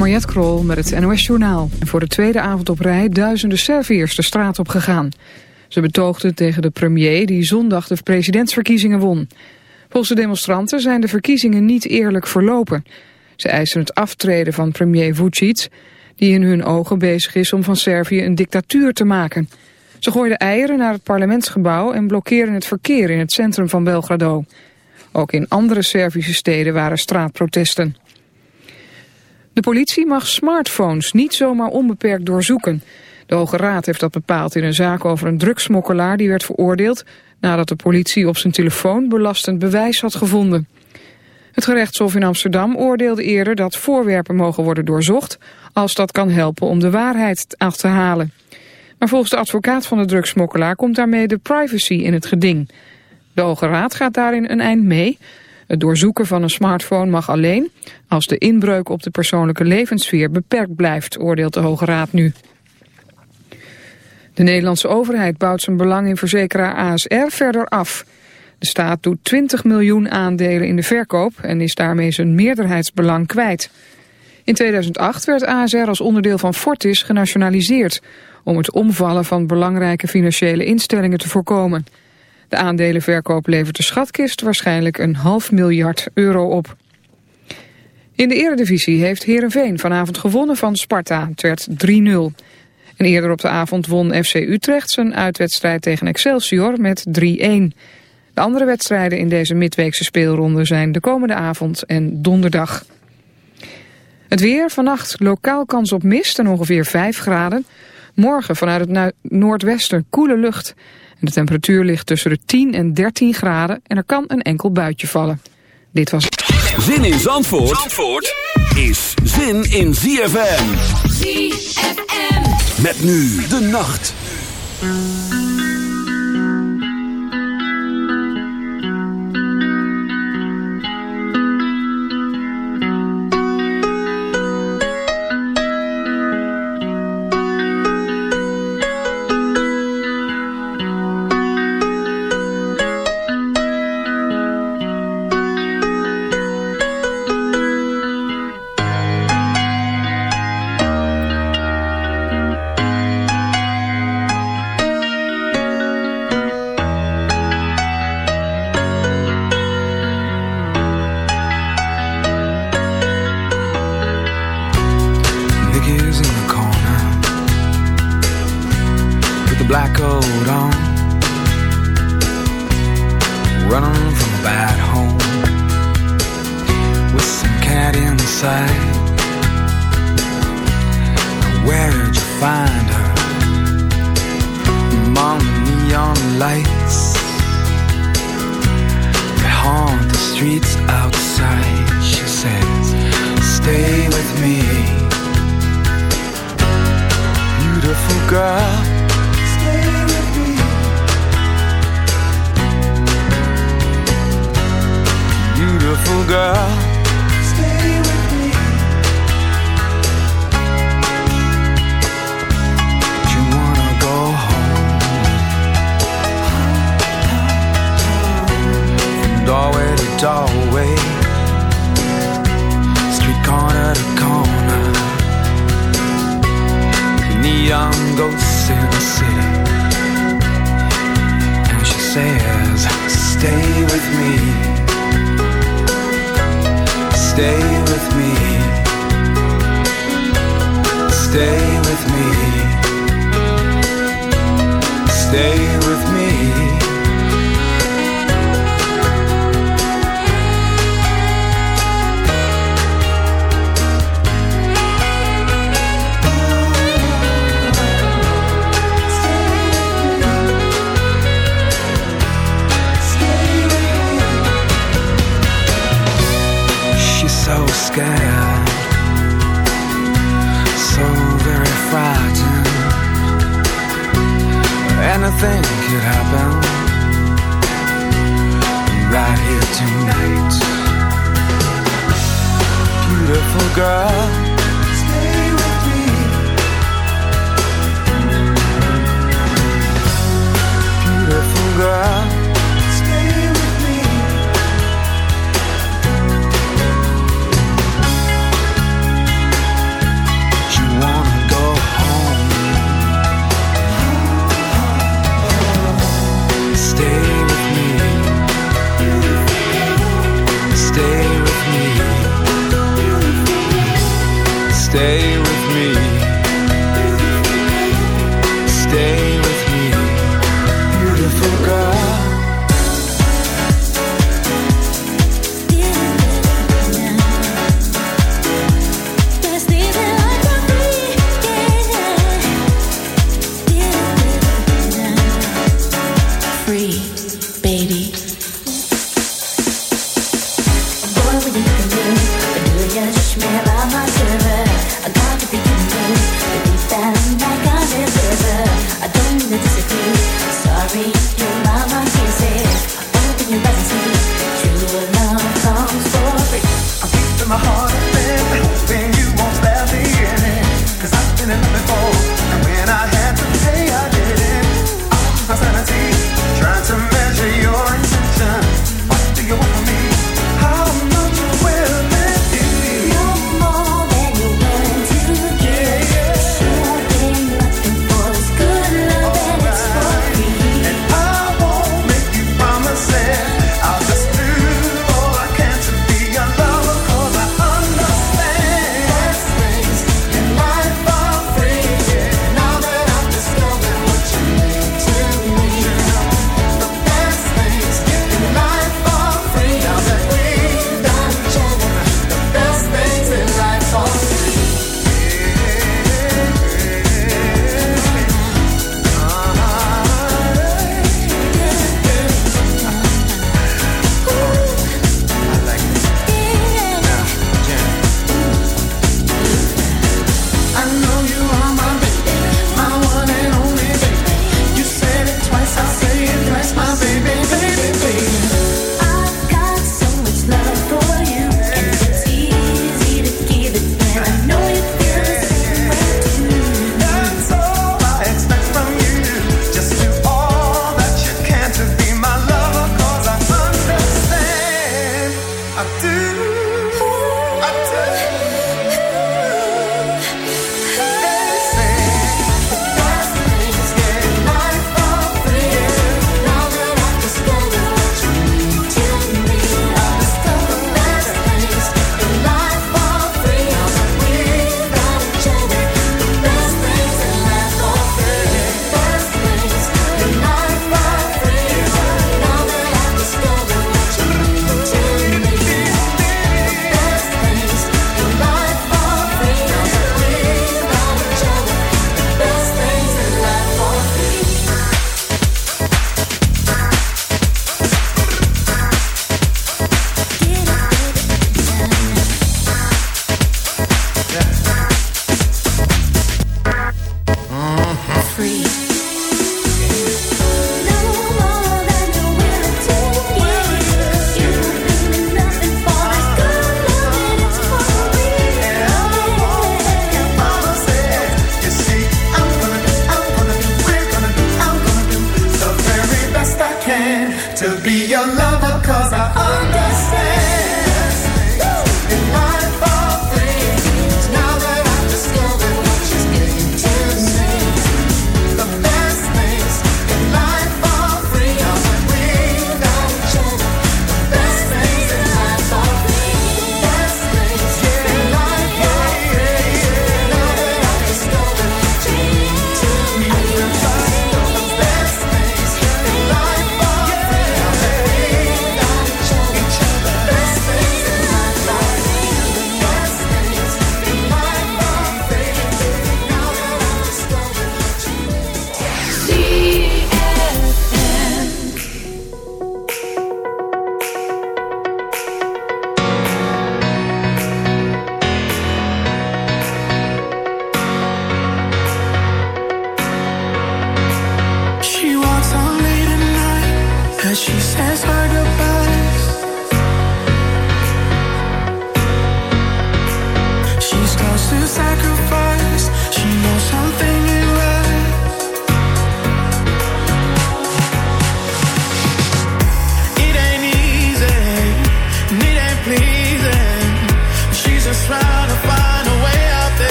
Mariette Krol met het NOS Journaal. Voor de tweede avond op rij duizenden Serviërs de straat op gegaan. Ze betoogden tegen de premier die zondag de presidentsverkiezingen won. Volgens de demonstranten zijn de verkiezingen niet eerlijk verlopen. Ze eisen het aftreden van premier Vucic... die in hun ogen bezig is om van Servië een dictatuur te maken. Ze gooiden eieren naar het parlementsgebouw... en blokkeerden het verkeer in het centrum van Belgrado. Ook in andere Servische steden waren straatprotesten. De politie mag smartphones niet zomaar onbeperkt doorzoeken. De Hoge Raad heeft dat bepaald in een zaak over een drugsmokkelaar die werd veroordeeld nadat de politie op zijn telefoon belastend bewijs had gevonden. Het gerechtshof in Amsterdam oordeelde eerder dat voorwerpen mogen worden doorzocht als dat kan helpen om de waarheid af te halen. Maar volgens de advocaat van de drugsmokkelaar komt daarmee de privacy in het geding. De Hoge Raad gaat daarin een eind mee, het doorzoeken van een smartphone mag alleen als de inbreuk op de persoonlijke levenssfeer beperkt blijft, oordeelt de Hoge Raad nu. De Nederlandse overheid bouwt zijn belang in verzekeraar ASR verder af. De staat doet 20 miljoen aandelen in de verkoop en is daarmee zijn meerderheidsbelang kwijt. In 2008 werd ASR als onderdeel van Fortis genationaliseerd... om het omvallen van belangrijke financiële instellingen te voorkomen. De aandelenverkoop levert de schatkist waarschijnlijk een half miljard euro op. In de eredivisie heeft Heerenveen vanavond gewonnen van Sparta. Het werd 3-0. En eerder op de avond won FC Utrecht zijn uitwedstrijd tegen Excelsior met 3-1. De andere wedstrijden in deze midweekse speelronde zijn de komende avond en donderdag. Het weer, vannacht lokaal kans op mist en ongeveer 5 graden. Morgen vanuit het noordwesten koele lucht de temperatuur ligt tussen de 10 en 13 graden en er kan een enkel buitje vallen. Dit was Zin in Zandvoort, Zandvoort is zin in ZFM. ZFM. Met nu de nacht. Stay with Free,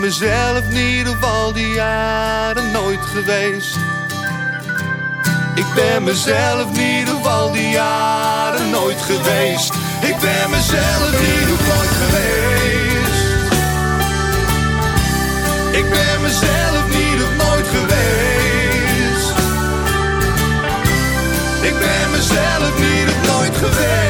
Ben mezelf niet op al die jaren nooit geweest. Ik ben mezelf niet op al die jaren nooit geweest. Ik ben mezelf niet op nooit geweest. Ik ben mezelf niet op nooit geweest. Ik ben mezelf niet nooit geweest.